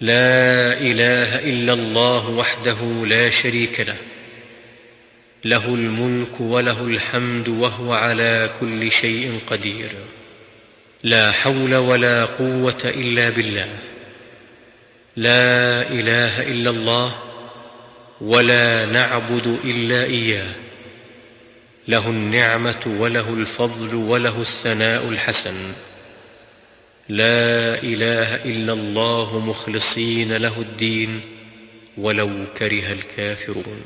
لا إله إلا الله وحده لا شريك له. له الملك وله الحمد وهو على كل شيء قدير. لا حول ولا قوة إلا بالله. لا إله إلا الله ولا نعبد إلا إياه. له النعمة وله الفضل وله الثناء الحسن. لا إله إلا الله مخلصين له الدين ولو كره الكافرون.